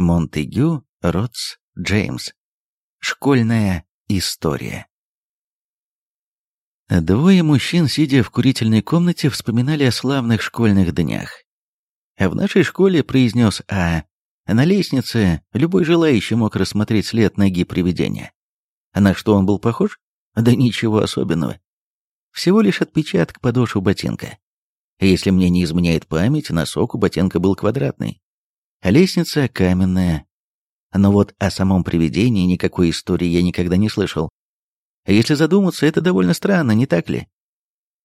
Монтегю Ротс Джеймс. Школьная история. Двое мужчин, сидя в курительной комнате, вспоминали о славных школьных днях. В нашей школе, произнес А, на лестнице любой желающий мог рассмотреть след ноги привидения. На что он был похож? Да ничего особенного. Всего лишь отпечаток подошвы ботинка. Если мне не изменяет память, носок у ботинка был квадратный. Лестница каменная. Но вот о самом привидении никакой истории я никогда не слышал. Если задуматься, это довольно странно, не так ли?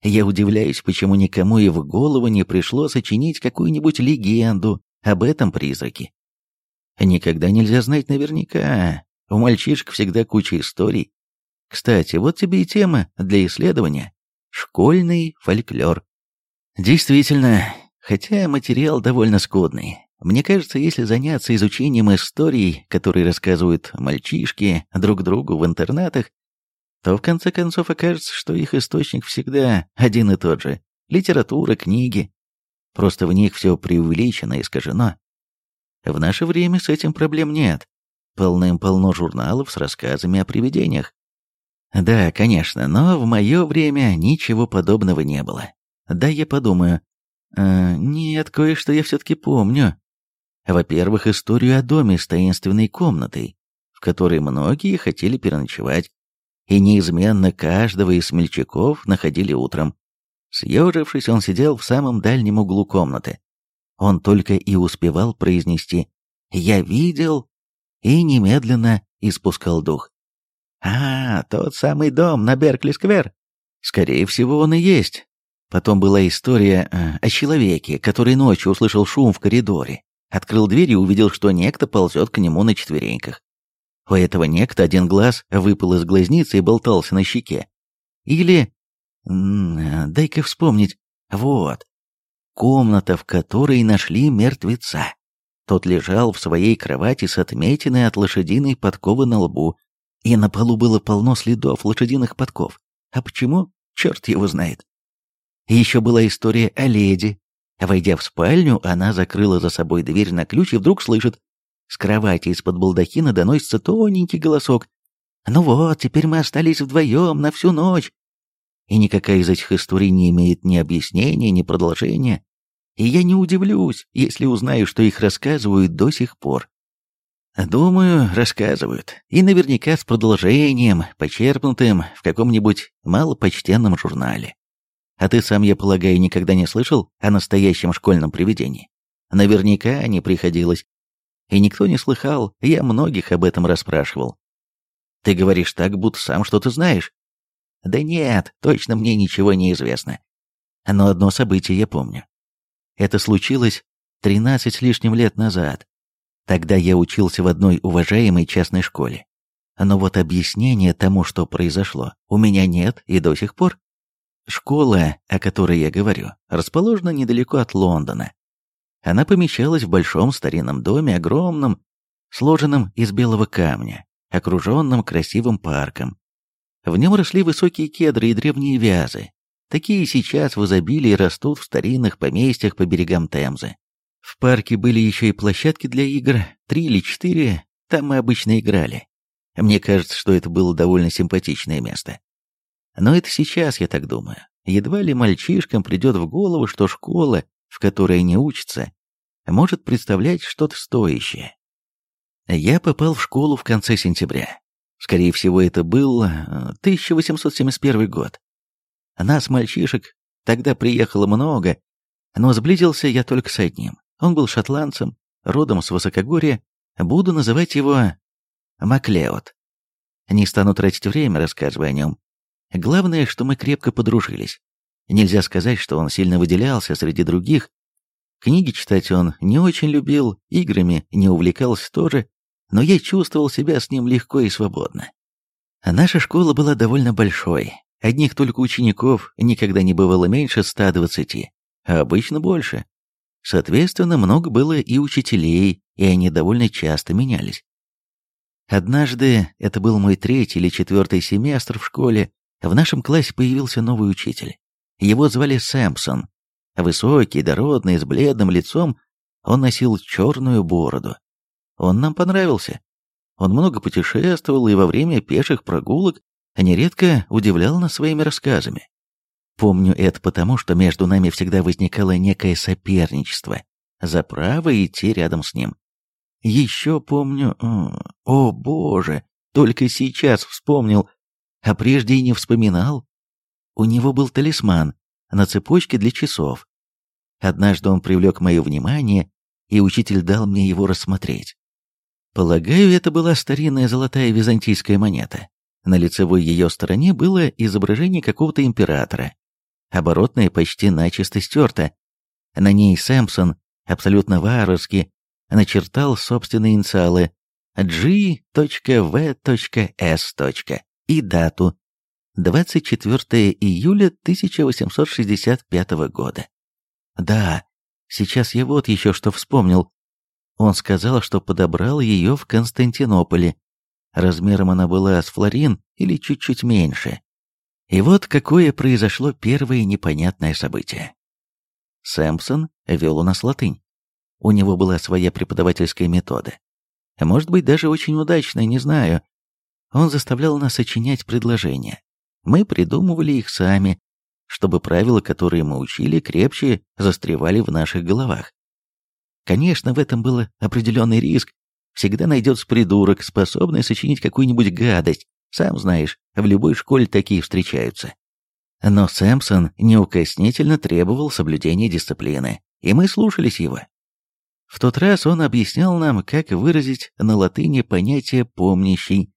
Я удивляюсь, почему никому и в голову не пришло сочинить какую-нибудь легенду об этом призраке. Никогда нельзя знать наверняка. У мальчишек всегда куча историй. Кстати, вот тебе и тема для исследования. Школьный фольклор. Действительно, хотя материал довольно скудный. Мне кажется, если заняться изучением историй, которые рассказывают мальчишки друг другу в интернатах, то в конце концов окажется, что их источник всегда один и тот же. Литература, книги. Просто в них все преувеличено и искажено. В наше время с этим проблем нет. Полным-полно журналов с рассказами о привидениях. Да, конечно, но в мое время ничего подобного не было. Да, я подумаю. Э, нет, кое-что я все-таки помню. Во-первых, историю о доме с таинственной комнатой, в которой многие хотели переночевать, и неизменно каждого из смельчаков находили утром. Съежившись, он сидел в самом дальнем углу комнаты, он только и успевал произнести «Я видел» и немедленно испускал дух. «А, тот самый дом на Беркли-сквер. Скорее всего, он и есть». Потом была история э, о человеке, который ночью услышал шум в коридоре, открыл дверь и увидел, что некто ползет к нему на четвереньках. У этого некто один глаз выпал из глазницы и болтался на щеке. Или... Дай-ка вспомнить. Вот комната, в которой нашли мертвеца. Тот лежал в своей кровати с отметиной от лошадиной подковы на лбу, и на полу было полно следов лошадиных подков. А почему? Черт его знает. Еще была история о леди. Войдя в спальню, она закрыла за собой дверь на ключ и вдруг слышит. С кровати из-под балдахина доносится тоненький голосок. «Ну вот, теперь мы остались вдвоем на всю ночь и никакая из этих историй не имеет ни объяснения, ни продолжения, и я не удивлюсь, если узнаю, что их рассказывают до сих пор. Думаю, рассказывают, и наверняка с продолжением, почерпнутым в каком-нибудь малопочтенном журнале. А ты сам, я полагаю, никогда не слышал о настоящем школьном привидении? Наверняка не приходилось. И никто не слыхал, я многих об этом расспрашивал. Ты говоришь так, будто сам что-то знаешь. Да нет, точно мне ничего не известно. Но одно событие я помню. Это случилось 13 с лишним лет назад. Тогда я учился в одной уважаемой частной школе. Но вот объяснения тому, что произошло, у меня нет и до сих пор. Школа, о которой я говорю, расположена недалеко от Лондона. Она помещалась в большом старинном доме, огромном, сложенном из белого камня, окруженном красивым парком, в нем росли высокие кедры и древние вязы. Такие сейчас в изобилии растут в старинных поместьях по берегам Темзы. В парке были еще и площадки для игр, три или четыре, там мы обычно играли. Мне кажется, что это было довольно симпатичное место. Но это сейчас, я так думаю. Едва ли мальчишкам придет в голову, что школа, в которой они учатся, может представлять что-то стоящее. Я попал в школу в конце сентября. Скорее всего, это был 1871 э, год. Нас, мальчишек, тогда приехало много, но сблизился я только с одним. Он был шотландцем, родом с высокогорья, буду называть его Маклеод. Не стану тратить время, рассказывая о нем. Главное, что мы крепко подружились. Нельзя сказать, что он сильно выделялся среди других. Книги читать он не очень любил, играми не увлекался тоже, но я чувствовал себя с ним легко и свободно. Наша школа была довольно большой, одних только учеников никогда не бывало меньше 120, а обычно больше. Соответственно, много было и учителей, и они довольно часто менялись. Однажды, это был мой третий или четвертый семестр в школе, в нашем классе появился новый учитель. Его звали Сэмпсон. Высокий, дородный, с бледным лицом, он носил черную бороду. он нам понравился. Он много путешествовал и во время пеших прогулок нередко удивлял нас своими рассказами. Помню это потому, что между нами всегда возникало некое соперничество за право идти рядом с ним. Еще помню... О, боже! Только сейчас вспомнил, а прежде и не вспоминал. У него был талисман на цепочке для часов. Однажды он привлек мое внимание, и учитель дал мне его рассмотреть. Полагаю, это была старинная золотая византийская монета. На лицевой ее стороне было изображение какого-то императора. Оборотная почти начисто стерта. На ней Сэмпсон, абсолютно варварски, начертал собственные инициалы G.V.S. и дату 24 июля 1865 года. Да, сейчас я вот еще что вспомнил. Он сказал, что подобрал ее в Константинополе. Размером она была с флорин или чуть-чуть меньше. И вот какое произошло первое непонятное событие. Сэмпсон вел у нас латынь. У него была своя преподавательская метода. Может быть, даже очень удачная, не знаю. Он заставлял нас сочинять предложения. Мы придумывали их сами, чтобы правила, которые мы учили, крепче застревали в наших головах. Конечно, в этом был определенный риск. Всегда найдется придурок, способный сочинить какую-нибудь гадость. Сам знаешь, в любой школе такие встречаются. Но Сэмпсон неукоснительно требовал соблюдения дисциплины, и мы слушались его. В тот раз он объяснял нам, как выразить на латыни понятие «помнящий»,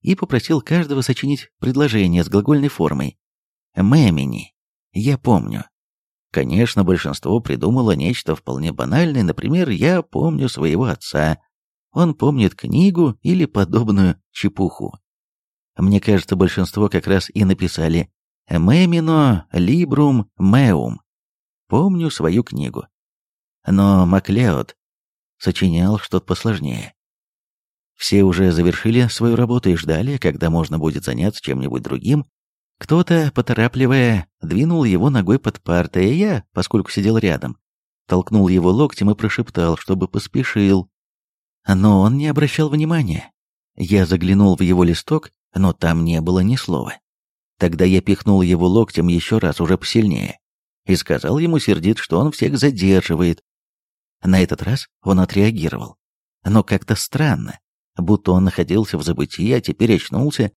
и попросил каждого сочинить предложение с глагольной формой. «Мемени» — «я помню». Конечно, большинство придумало нечто вполне банальное, например, «я помню своего отца», «он помнит книгу» или подобную чепуху. Мне кажется, большинство как раз и написали «Мемино либрум меум» «помню свою книгу». Но Маклеод сочинял что-то посложнее. Все уже завершили свою работу и ждали, когда можно будет заняться чем-нибудь другим. Кто-то, поторапливая, двинул его ногой под партой, и я, поскольку сидел рядом, толкнул его локтем и прошептал, чтобы поспешил. Но он не обращал внимания. Я заглянул в его листок, но там не было ни слова. Тогда я пихнул его локтем еще раз, уже посильнее, и сказал ему сердит, что он всех задерживает. На этот раз он отреагировал. Но как-то странно будто он находился в забытии, а теперь очнулся,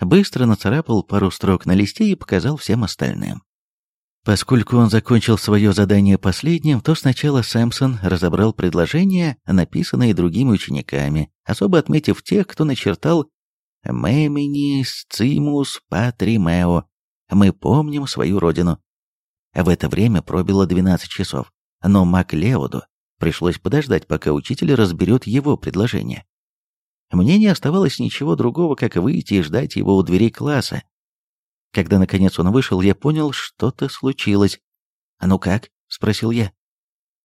быстро нацарапал пару строк на листе и показал всем остальным. Поскольку он закончил свое задание последним, то сначала Сэмпсон разобрал предложения, написанные другими учениками, особо отметив тех, кто начертал «Мемини сцимус патримео» «Мы помним свою родину». В это время пробило 12 часов, но Маклеоду пришлось подождать, пока учитель разберет его предложение. Мне не оставалось ничего другого, как выйти и ждать его у дверей класса. Когда, наконец, он вышел, я понял, что-то случилось. «А ну как?» — спросил я.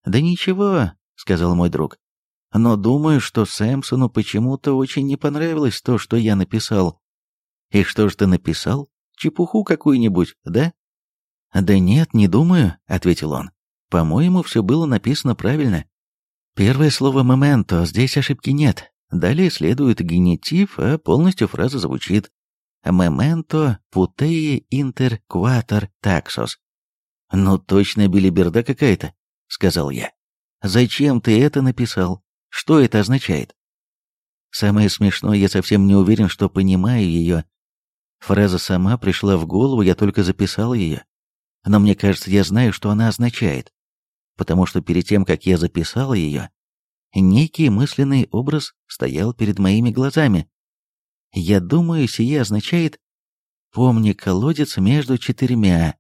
«Да ничего», — сказал мой друг. «Но думаю, что Сэмпсону почему-то очень не понравилось то, что я написал». «И что ж ты написал? Чепуху какую-нибудь, да?» «Да нет, не думаю», — ответил он. «По-моему, все было написано правильно. Первое слово «моменто», здесь ошибки нет. Далее следует генитив, а полностью фраза звучит «Memento putei inter quater taxos». «Ну точно билиберда какая-то», — сказал я. «Зачем ты это написал? Что это означает?» Самое смешное, я совсем не уверен, что понимаю ее. Фраза сама пришла в голову, я только записал ее. Но мне кажется, я знаю, что она означает. Потому что перед тем, как я записал ее, некий мысленный образ стоял перед моими глазами. Я думаю, сие означает «помни колодец между четырьмя».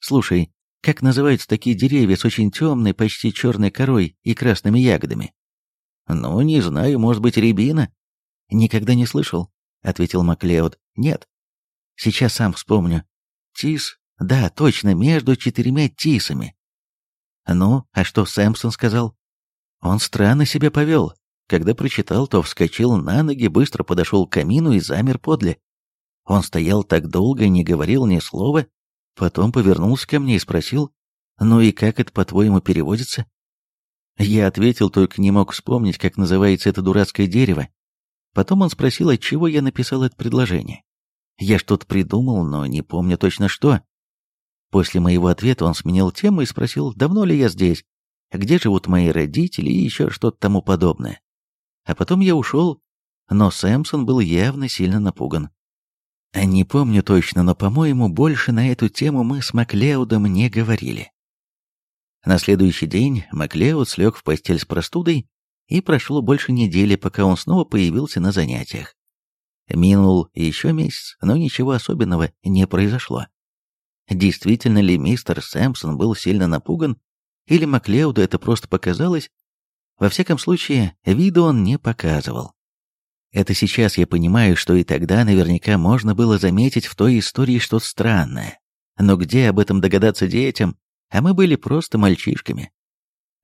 Слушай, как называются такие деревья с очень темной, почти черной корой и красными ягодами? Ну, не знаю, может быть, рябина? Никогда не слышал, ответил Маклеод. Нет. Сейчас сам вспомню. Тис, да, точно, между четырьмя тисами. Ну, а что Сэмпсон сказал? Он странно себя повел. Когда прочитал, то вскочил на ноги, быстро подошел к камину и замер подле. Он стоял так долго, не говорил ни слова, потом повернулся ко мне и спросил, «Ну и как это, по-твоему, переводится?» Я ответил, только не мог вспомнить, как называется это дурацкое дерево. Потом он спросил, от чего я написал это предложение. Я что-то придумал, но не помню точно что. После моего ответа он сменил тему и спросил, давно ли я здесь, где живут мои родители и еще что-то тому подобное. А потом я ушел, но Сэмпсон был явно сильно напуган. Не помню точно, но, по-моему, больше на эту тему мы с Маклеудом не говорили. На следующий день Маклеуд слег в постель с простудой, и прошло больше недели, пока он снова появился на занятиях. Минул еще месяц, но ничего особенного не произошло. Действительно ли мистер Сэмпсон был сильно напуган, или Маклеуду это просто показалось? Во всяком случае, виду он не показывал. Это сейчас я понимаю, что и тогда наверняка можно было заметить в той истории что-то странное. Но где об этом догадаться детям, а мы были просто мальчишками.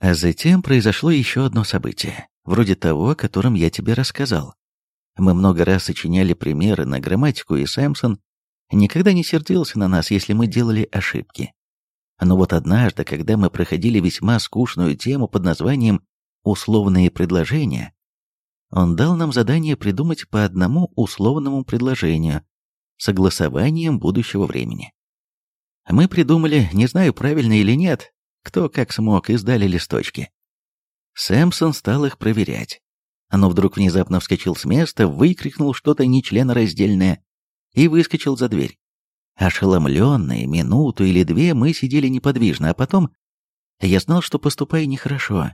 А затем произошло еще одно событие, вроде того, о котором я тебе рассказал. Мы много раз сочиняли примеры на грамматику, и Сэмпсон никогда не сердился на нас, если мы делали ошибки. Но вот однажды, когда мы проходили весьма скучную тему под названием «условные предложения», он дал нам задание придумать по одному условному предложению, согласованием будущего времени. Мы придумали, не знаю, правильно или нет, кто как смог, и сдали листочки. Сэмпсон стал их проверять. Но вдруг внезапно вскочил с места, выкрикнул что-то нечленораздельное и выскочил за дверь. Ошеломленные минуту или две мы сидели неподвижно, а потом я знал, что поступаю нехорошо.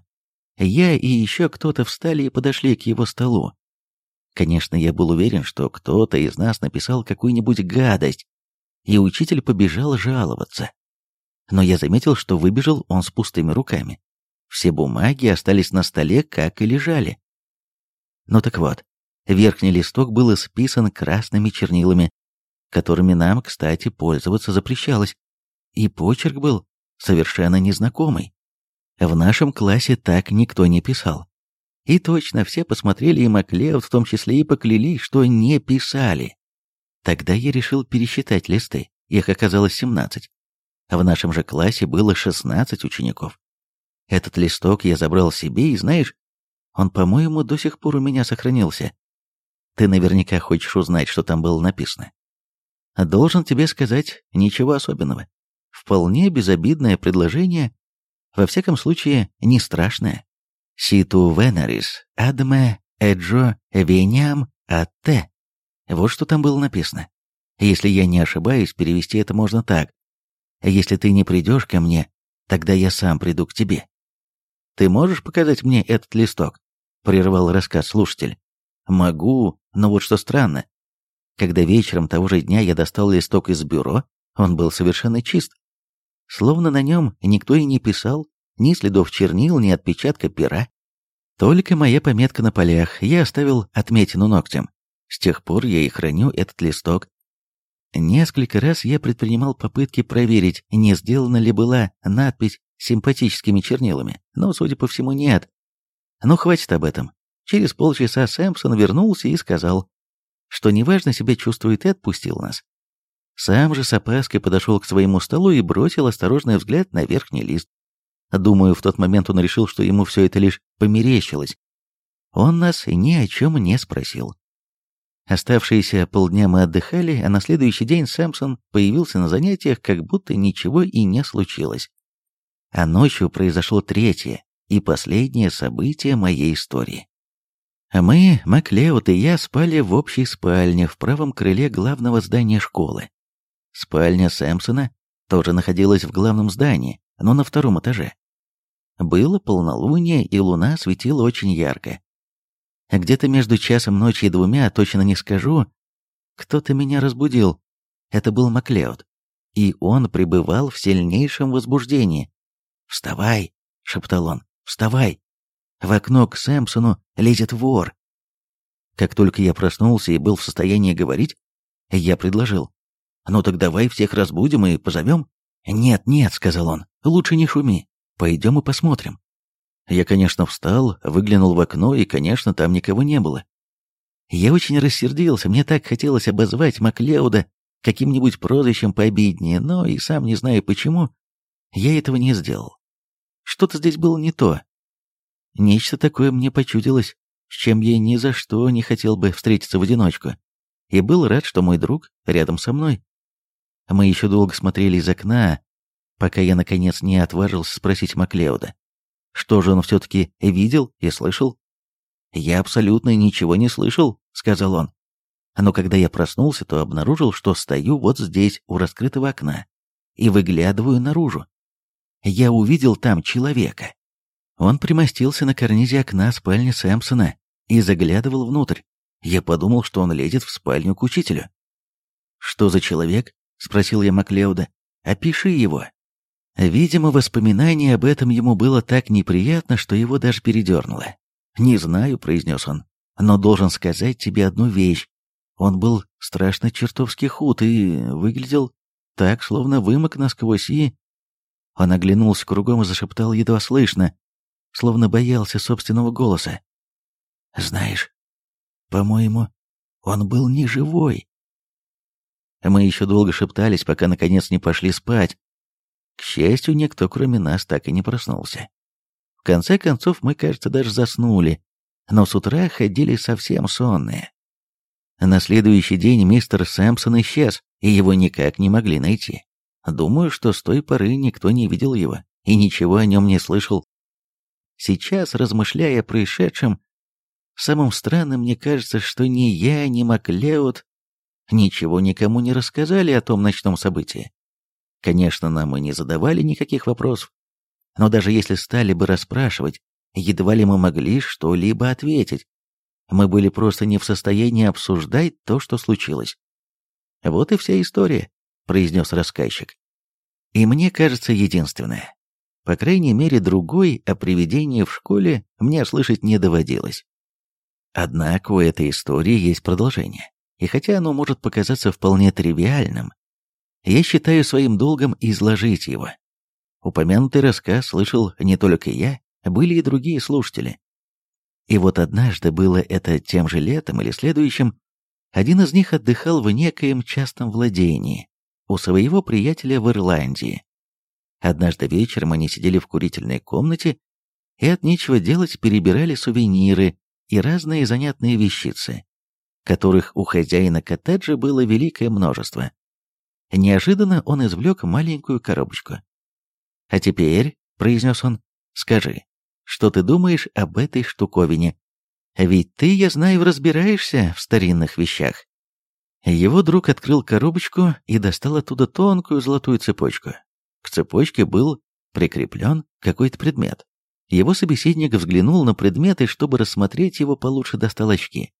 Я и еще кто-то встали и подошли к его столу. Конечно, я был уверен, что кто-то из нас написал какую-нибудь гадость, и учитель побежал жаловаться. Но я заметил, что выбежал он с пустыми руками. Все бумаги остались на столе, как и лежали. Ну так вот, верхний листок был исписан красными чернилами, которыми нам, кстати, пользоваться запрещалось, и почерк был совершенно незнакомый. В нашем классе так никто не писал. И точно все посмотрели и Маклеод в том числе и поклялись, что не писали. Тогда я решил пересчитать листы, их оказалось 17. В нашем же классе было 16 учеников. Этот листок я забрал себе, и знаешь, он, по-моему, до сих пор у меня сохранился. Ты наверняка хочешь узнать, что там было написано. Должен тебе сказать, ничего особенного. Вполне безобидное предложение, во всяком случае, не страшное. Ситу венерис, адме, эджо, вениам, атте. Вот что там было написано. Если я не ошибаюсь, перевести это можно так. Если ты не придешь ко мне, тогда я сам приду к тебе. Ты можешь показать мне этот листок? Прервал рассказ слушатель. Могу, но вот что странно. Когда вечером того же дня я достал листок из бюро, он был совершенно чист. Словно на нем никто и не писал, ни следов чернил, ни отпечатка пера. Только моя пометка на полях, я оставил отметину ногтем. С тех пор я и храню этот листок. Несколько раз я предпринимал попытки проверить, не сделана ли была надпись симпатическими чернилами, но, судя по всему, нет. Но хватит об этом. Через полчаса Сэмпсон вернулся и сказал, что неважно себя чувствует и отпустил нас. Сам же с опаской подошел к своему столу и бросил осторожный взгляд на верхний лист. Думаю, в тот момент он решил, что ему все это лишь померещилось. Он нас ни о чем не спросил. Оставшиеся полдня мы отдыхали, а на следующий день Сэмпсон появился на занятиях, как будто ничего и не случилось. А ночью произошло третье и последнее событие моей истории. Мы, Маклеод и я, спали в общей спальне в правом крыле главного здания школы. Спальня Сэмпсона тоже находилась в главном здании, но на втором этаже. Было полнолуние, и луна светила очень ярко. Где-то между часом ночи и двумя, точно не скажу, кто-то меня разбудил. Это был Маклеод. И он пребывал в сильнейшем возбуждении. «Вставай!» — шептал он. «Вставай! В окно к Сэмпсону лезет вор!» Как только я проснулся и был в состоянии говорить, я предложил. «Ну так давай всех разбудим и позовем?» «Нет, нет», — сказал он, — «лучше не шуми. Пойдем и посмотрим». Я, конечно, встал, выглянул в окно, и, конечно, там никого не было. Я очень рассердился, мне так хотелось обозвать Маклеуда каким-нибудь прозвищем пообиднее, но и сам не знаю почему, я этого не сделал. Что-то здесь было не то. Нечто такое мне почудилось, с чем я ни за что не хотел бы встретиться в одиночку. И был рад, что мой друг рядом со мной. Мы еще долго смотрели из окна, пока я, наконец, не отважился спросить Маклеода. Что же он все-таки видел и слышал? «Я абсолютно ничего не слышал», — сказал он. Но когда я проснулся, то обнаружил, что стою вот здесь, у раскрытого окна, и выглядываю наружу. Я увидел там человека. Он примостился на карнизе окна спальни Сэмпсона и заглядывал внутрь. Я подумал, что он лезет в спальню к учителю. «Что за человек?» — спросил я Маклеуда. «Опиши его». Видимо, воспоминание об этом ему было так неприятно, что его даже передернуло. «Не знаю», — произнес он, — «но должен сказать тебе одну вещь. Он был страшно чертовски худ и выглядел так, словно вымок насквозь и...» Он оглянулся кругом и зашептал едва слышно, словно боялся собственного голоса. «Знаешь, по-моему, он был не живой». Мы еще долго шептались, пока наконец не пошли спать, к счастью, никто, кроме нас, так и не проснулся. В конце концов, мы, кажется, даже заснули, но с утра ходили совсем сонные. На следующий день мистер Сэмпсон исчез, и его никак не могли найти. Думаю, что с той поры никто не видел его и ничего о нем не слышал. Сейчас, размышляя о происшедшем, самым странным мне кажется, что ни я, ни Маклеод ничего никому не рассказали о том ночном событии. Конечно, нам и не задавали никаких вопросов, но даже если стали бы расспрашивать, едва ли мы могли что-либо ответить. Мы были просто не в состоянии обсуждать то, что случилось. «Вот и вся история», — произнес рассказчик. «И мне кажется, единственное. По крайней мере, другой о привидении в школе мне слышать не доводилось. Однако у этой истории есть продолжение. И хотя оно может показаться вполне тривиальным, я считаю своим долгом изложить его. Упомянутый рассказ слышал не только я, были и другие слушатели. И вот однажды было это тем же летом или следующим, один из них отдыхал в некоем частном владении у своего приятеля в Ирландии. Однажды вечером они сидели в курительной комнате и от нечего делать перебирали сувениры и разные занятные вещицы, которых у хозяина коттеджа было великое множество. Неожиданно он извлек маленькую коробочку. «А теперь», — произнес он, — «скажи, что ты думаешь об этой штуковине? Ведь ты, я знаю, разбираешься в старинных вещах». Его друг открыл коробочку и достал оттуда тонкую золотую цепочку. К цепочке был прикреплен какой-то предмет. Его собеседник взглянул на предмет и, чтобы рассмотреть его получше, достал очки.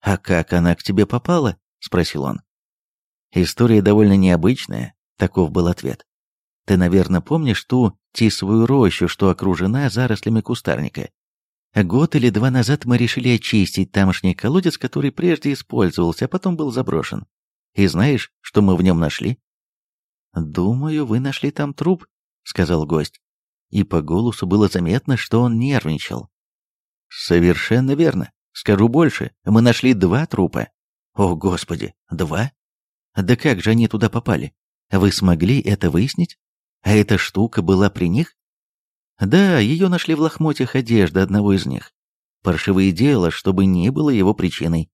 «А как она к тебе попала?» — спросил он. История довольно необычная, таков был ответ. Ты, наверное, помнишь ту тисовую рощу, что окружена зарослями кустарника? Год или два назад мы решили очистить тамошний колодец, который прежде использовался, а потом был заброшен. И знаешь, что мы в нем нашли? «Думаю, вы нашли там труп», — сказал гость. И по голосу было заметно, что он нервничал. «Совершенно верно. Скажу больше, мы нашли два трупа». «О, Господи, два? Да как же они туда попали? Вы смогли это выяснить? А эта штука была при них? Да, ее нашли в лохмотьях одежды одного из них. Паршивое дело, чтобы не было его причиной.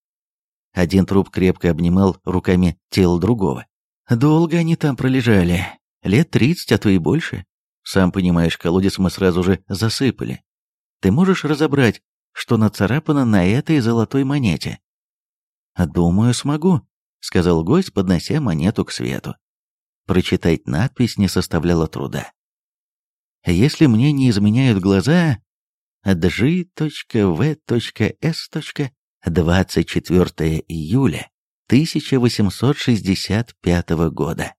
Один труп крепко обнимал руками тело другого. Долго они там пролежали. Лет тридцать, а то и больше. Сам понимаешь, колодец мы сразу же засыпали. Ты можешь разобрать, что нацарапано на этой золотой монете? Думаю, смогу. — сказал гость, поднося монету к свету. Прочитать надпись не составляло труда. Если мне не изменяют глаза, G.V.S. 24 июля 1865 года.